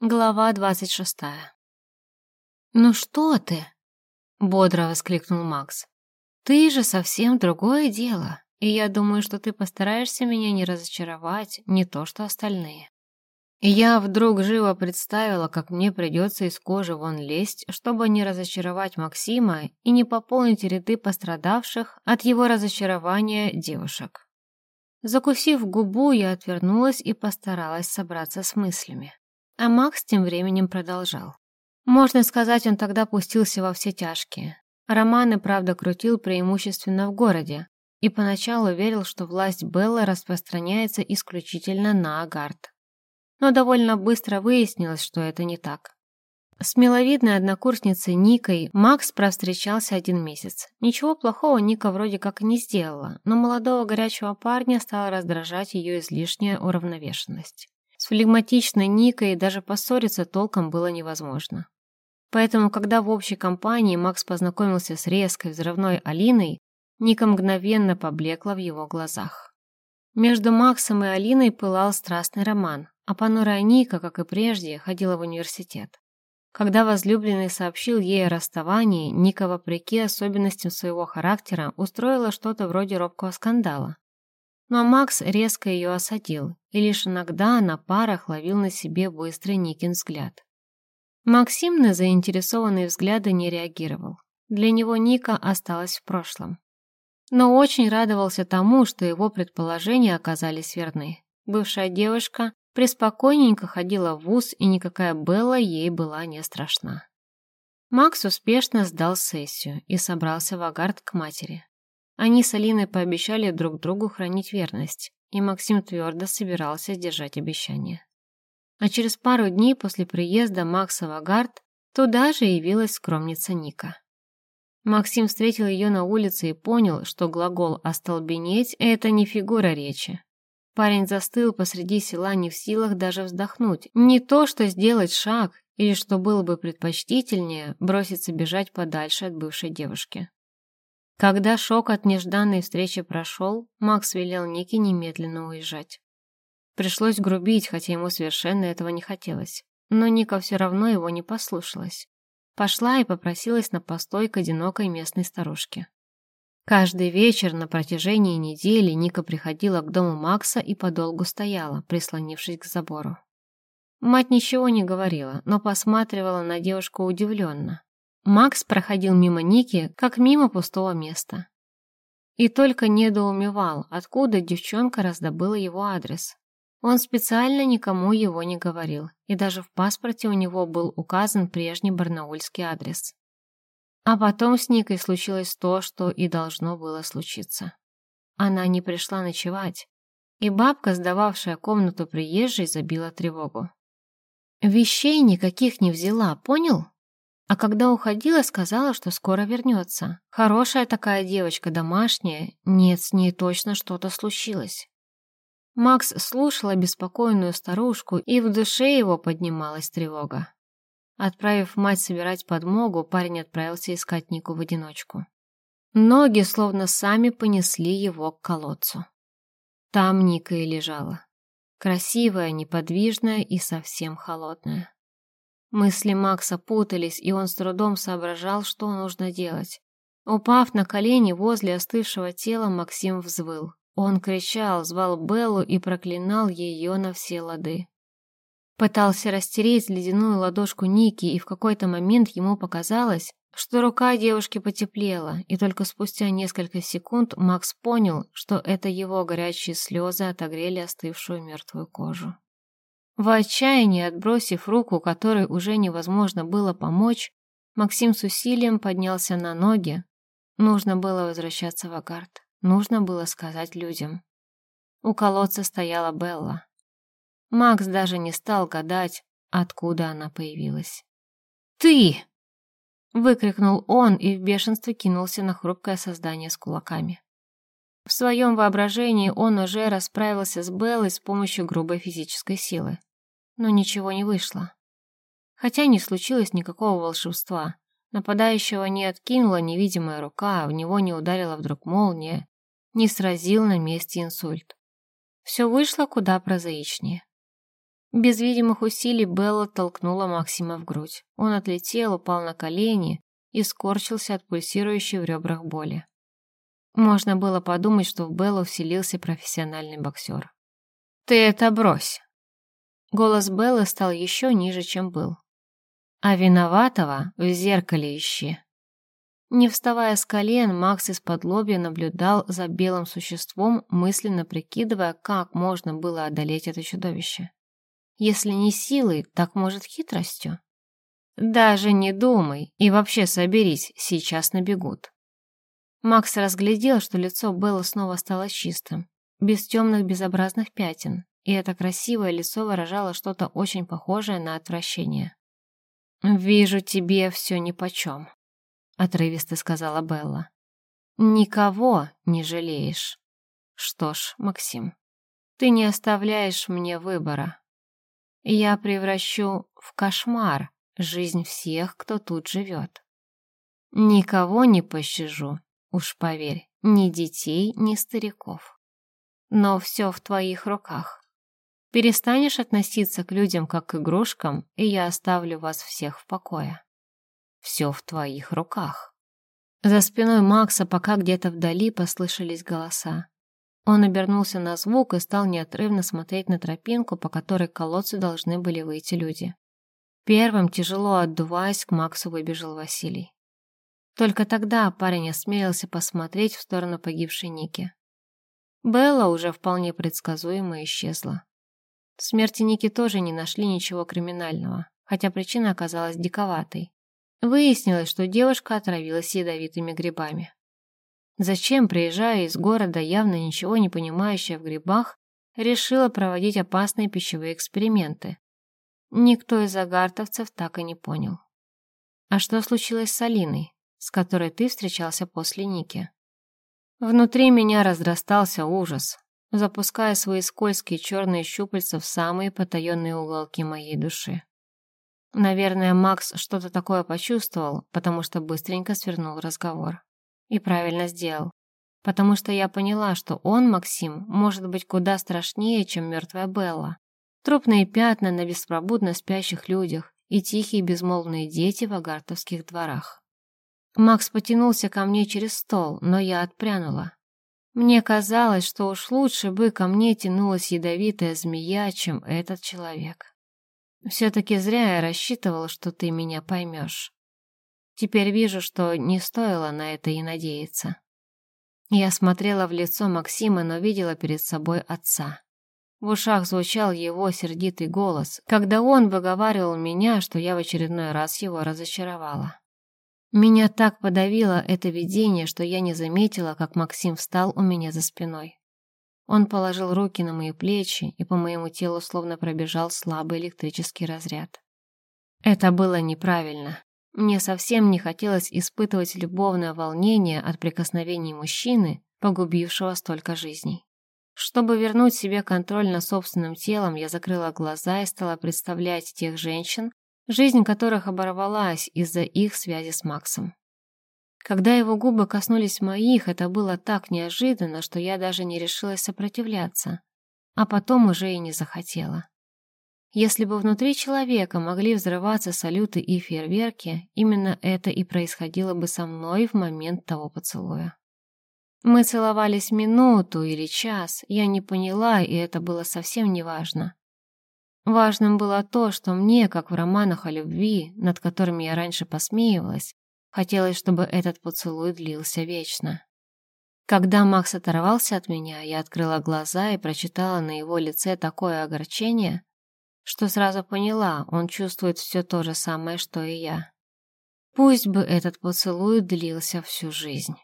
Глава двадцать шестая. «Ну что ты?» — бодро воскликнул Макс. «Ты же совсем другое дело, и я думаю, что ты постараешься меня не разочаровать, не то что остальные». Я вдруг живо представила, как мне придется из кожи вон лезть, чтобы не разочаровать Максима и не пополнить ряды пострадавших от его разочарования девушек. Закусив губу, я отвернулась и постаралась собраться с мыслями. А Макс тем временем продолжал. Можно сказать, он тогда пустился во все тяжкие. Романы, правда, крутил преимущественно в городе, и поначалу верил, что власть Беллы распространяется исключительно на Агарт. Но довольно быстро выяснилось, что это не так. С миловидной однокурсницей Никой Макс провстречался один месяц. Ничего плохого Ника вроде как и не сделала, но молодого горячего парня стала раздражать ее излишняя уравновешенность. Флегматичной Никой даже поссориться толком было невозможно. Поэтому, когда в общей компании Макс познакомился с резкой взрывной Алиной, Ника мгновенно поблекла в его глазах. Между Максом и Алиной пылал страстный роман, а понурая Ника, как и прежде, ходила в университет. Когда возлюбленный сообщил ей о расставании, Ника, вопреки особенностям своего характера, устроила что-то вроде робкого скандала. Но Макс резко ее осадил, и лишь иногда на парах ловил на себе быстрый Никин взгляд. Максим на заинтересованные взгляды не реагировал. Для него Ника осталась в прошлом. Но очень радовался тому, что его предположения оказались верны. Бывшая девушка преспокойненько ходила в вуз, и никакая Белла ей была не страшна. Макс успешно сдал сессию и собрался в Агард к матери. Они с Алиной пообещали друг другу хранить верность, и Максим твердо собирался сдержать обещание. А через пару дней после приезда Макса в Агард туда же явилась скромница Ника. Максим встретил ее на улице и понял, что глагол «остолбенеть» — это не фигура речи. Парень застыл посреди села не в силах даже вздохнуть. Не то, что сделать шаг, или, что было бы предпочтительнее, броситься бежать подальше от бывшей девушки. Когда шок от нежданной встречи прошел, Макс велел Нике немедленно уезжать. Пришлось грубить, хотя ему совершенно этого не хотелось. Но Ника все равно его не послушалась. Пошла и попросилась на постой к одинокой местной старушке. Каждый вечер на протяжении недели Ника приходила к дому Макса и подолгу стояла, прислонившись к забору. Мать ничего не говорила, но посматривала на девушку удивленно. Макс проходил мимо Ники, как мимо пустого места. И только недоумевал, откуда девчонка раздобыла его адрес. Он специально никому его не говорил, и даже в паспорте у него был указан прежний барнаульский адрес. А потом с Никой случилось то, что и должно было случиться. Она не пришла ночевать, и бабка, сдававшая комнату приезжей, забила тревогу. «Вещей никаких не взяла, понял?» А когда уходила, сказала, что скоро вернется. Хорошая такая девочка, домашняя. Нет, с ней точно что-то случилось. Макс слушал обеспокоенную старушку, и в душе его поднималась тревога. Отправив мать собирать подмогу, парень отправился искать Нику в одиночку. Ноги словно сами понесли его к колодцу. Там Ника и лежала. Красивая, неподвижная и совсем холодная. Мысли Макса путались, и он с трудом соображал, что нужно делать. Упав на колени возле остывшего тела, Максим взвыл. Он кричал, звал Беллу и проклинал ее на все лады. Пытался растереть ледяную ладошку Ники, и в какой-то момент ему показалось, что рука девушки потеплела, и только спустя несколько секунд Макс понял, что это его горячие слезы отогрели остывшую мертвую кожу. В отчаянии, отбросив руку, которой уже невозможно было помочь, Максим с усилием поднялся на ноги. Нужно было возвращаться в Агард. Нужно было сказать людям. У колодца стояла Белла. Макс даже не стал гадать, откуда она появилась. «Ты!» — выкрикнул он и в бешенстве кинулся на хрупкое создание с кулаками. В своем воображении он уже расправился с Беллой с помощью грубой физической силы но ничего не вышло. Хотя не случилось никакого волшебства. Нападающего не откинула невидимая рука, в него не ударила вдруг молния, не сразил на месте инсульт. Все вышло куда прозаичнее. Без видимых усилий Белла толкнула Максима в грудь. Он отлетел, упал на колени и скорчился от пульсирующей в ребрах боли. Можно было подумать, что в Беллу вселился профессиональный боксер. «Ты это брось!» Голос Беллы стал еще ниже, чем был. «А виноватого в зеркале ищи!» Не вставая с колен, Макс из-под лобья наблюдал за белым существом, мысленно прикидывая, как можно было одолеть это чудовище. Если не силой, так, может, хитростью? Даже не думай и вообще соберись, сейчас набегут. Макс разглядел, что лицо Беллы снова стало чистым, без темных безобразных пятен, и это красивое лицо выражало что-то очень похожее на отвращение. «Вижу, тебе все нипочем», — отрывисто сказала Белла. «Никого не жалеешь. Что ж, Максим, ты не оставляешь мне выбора. Я превращу в кошмар жизнь всех, кто тут живет. Никого не пощажу, уж поверь, ни детей, ни стариков. Но все в твоих руках. Перестанешь относиться к людям как к игрушкам, и я оставлю вас всех в покое. Все в твоих руках. За спиной Макса пока где-то вдали послышались голоса. Он обернулся на звук и стал неотрывно смотреть на тропинку, по которой к колодцу должны были выйти люди. Первым, тяжело отдуваясь, к Максу выбежал Василий. Только тогда парень осмелился посмотреть в сторону погибшей Ники. Белла уже вполне предсказуемо исчезла. В смерти Ники тоже не нашли ничего криминального, хотя причина оказалась диковатой. Выяснилось, что девушка отравилась ядовитыми грибами. Зачем, приезжая из города, явно ничего не понимающая в грибах, решила проводить опасные пищевые эксперименты? Никто из агартовцев так и не понял. А что случилось с Алиной, с которой ты встречался после Ники? Внутри меня разрастался ужас, запуская свои скользкие черные щупальца в самые потаенные уголки моей души. Наверное, Макс что-то такое почувствовал, потому что быстренько свернул разговор. И правильно сделал. Потому что я поняла, что он, Максим, может быть куда страшнее, чем мертвая Белла. Трупные пятна на беспробудно спящих людях и тихие безмолвные дети в агартовских дворах. Макс потянулся ко мне через стол, но я отпрянула. Мне казалось, что уж лучше бы ко мне тянулась ядовитая змея, чем этот человек. Все-таки зря я рассчитывал, что ты меня поймешь. Теперь вижу, что не стоило на это и надеяться. Я смотрела в лицо Максима, но видела перед собой отца. В ушах звучал его сердитый голос, когда он выговаривал меня, что я в очередной раз его разочаровала. Меня так подавило это видение, что я не заметила, как Максим встал у меня за спиной. Он положил руки на мои плечи, и по моему телу словно пробежал слабый электрический разряд. Это было неправильно. Мне совсем не хотелось испытывать любовное волнение от прикосновений мужчины, погубившего столько жизней. Чтобы вернуть себе контроль над собственным телом, я закрыла глаза и стала представлять тех женщин, жизнь которых оборвалась из-за их связи с Максом. Когда его губы коснулись моих, это было так неожиданно, что я даже не решилась сопротивляться, а потом уже и не захотела. Если бы внутри человека могли взрываться салюты и фейерверки, именно это и происходило бы со мной в момент того поцелуя. Мы целовались минуту или час, я не поняла, и это было совсем не важно. Важным было то, что мне, как в романах о любви, над которыми я раньше посмеивалась, хотелось, чтобы этот поцелуй длился вечно. Когда Макс оторвался от меня, я открыла глаза и прочитала на его лице такое огорчение, что сразу поняла, он чувствует все то же самое, что и я. Пусть бы этот поцелуй длился всю жизнь.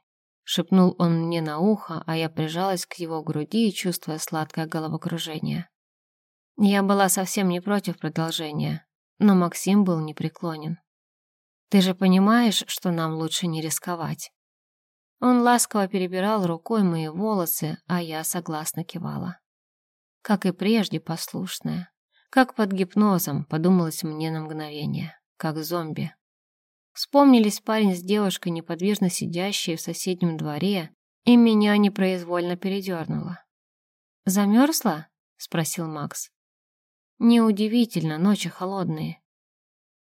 Шепнул он мне на ухо, а я прижалась к его груди, чувствуя сладкое головокружение. Я была совсем не против продолжения, но Максим был непреклонен. «Ты же понимаешь, что нам лучше не рисковать?» Он ласково перебирал рукой мои волосы, а я согласно кивала. Как и прежде, послушная. Как под гипнозом, подумалось мне на мгновение, как зомби. Вспомнились парень с девушкой, неподвижно сидящие в соседнем дворе, и меня непроизвольно передернуло. «Замерзла?» — спросил Макс. Неудивительно, ночи холодные.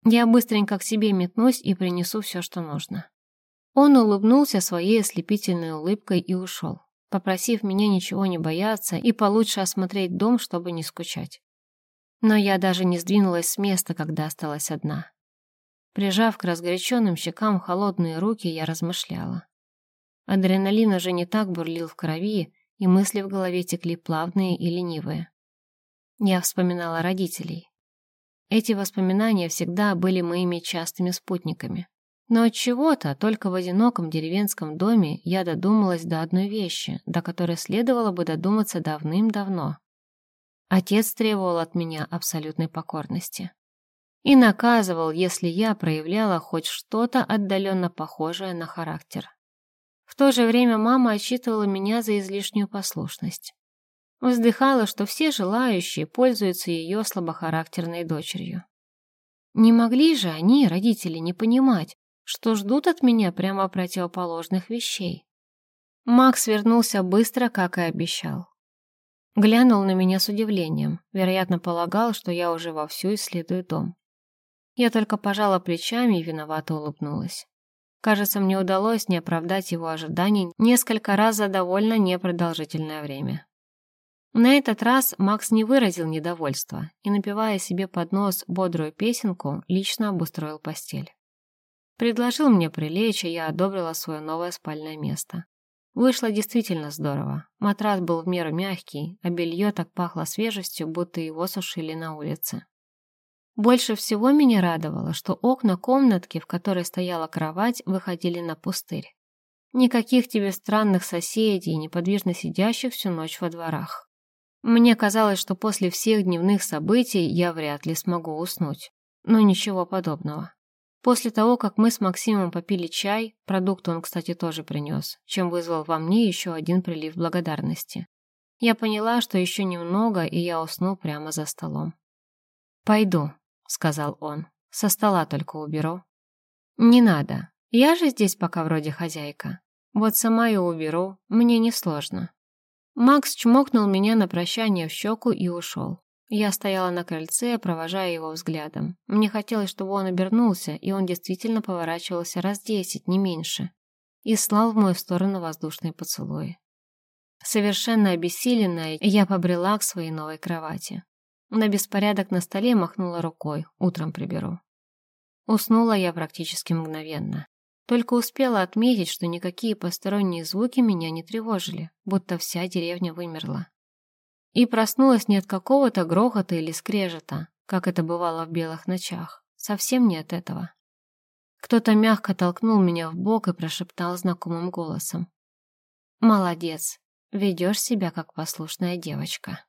Я быстренько к себе метнусь и принесу все, что нужно. Он улыбнулся своей ослепительной улыбкой и ушел, попросив меня ничего не бояться и получше осмотреть дом, чтобы не скучать. Но я даже не сдвинулась с места, когда осталась одна. Прижав к разгоряченным щекам холодные руки, я размышляла. Адреналин уже не так бурлил в крови, и мысли в голове текли плавные и ленивые. Я вспоминала родителей. Эти воспоминания всегда были моими частыми спутниками. Но от чего-то только в одиноком деревенском доме я додумалась до одной вещи, до которой следовало бы додуматься давным-давно. Отец требовал от меня абсолютной покорности. И наказывал, если я проявляла хоть что-то отдаленно похожее на характер. В то же время мама отчитывала меня за излишнюю послушность. Вздыхала, что все желающие пользуются ее слабохарактерной дочерью. Не могли же они, родители, не понимать, что ждут от меня прямо противоположных вещей. Макс вернулся быстро, как и обещал. Глянул на меня с удивлением, вероятно, полагал, что я уже вовсю исследую дом. Я только пожала плечами и виновато улыбнулась. Кажется, мне удалось не оправдать его ожиданий несколько раз за довольно непродолжительное время. На этот раз Макс не выразил недовольства и, напевая себе под нос бодрую песенку, лично обустроил постель. Предложил мне прилечь, и я одобрила свое новое спальное место. Вышло действительно здорово. Матрас был в меру мягкий, а белье так пахло свежестью, будто его сушили на улице. Больше всего меня радовало, что окна комнатки, в которой стояла кровать, выходили на пустырь. Никаких тебе странных соседей, неподвижно сидящих всю ночь во дворах. Мне казалось, что после всех дневных событий я вряд ли смогу уснуть. Но ничего подобного. После того, как мы с Максимом попили чай, продукт он, кстати, тоже принес, чем вызвал во мне еще один прилив благодарности. Я поняла, что еще немного, и я усну прямо за столом. «Пойду», — сказал он. «Со стола только уберу». «Не надо. Я же здесь пока вроде хозяйка. Вот сама и уберу. Мне несложно». Макс чмокнул меня на прощание в щеку и ушел. Я стояла на крыльце, провожая его взглядом. Мне хотелось, чтобы он обернулся, и он действительно поворачивался раз десять, не меньше, и слал в мою сторону воздушные поцелуи. Совершенно обессиленная, я побрела к своей новой кровати. На беспорядок на столе махнула рукой, утром приберу. Уснула я практически мгновенно. Только успела отметить, что никакие посторонние звуки меня не тревожили, будто вся деревня вымерла. И проснулась не от какого-то грохота или скрежета, как это бывало в белых ночах. Совсем не от этого. Кто-то мягко толкнул меня в бок и прошептал знакомым голосом. «Молодец, ведешь себя как послушная девочка».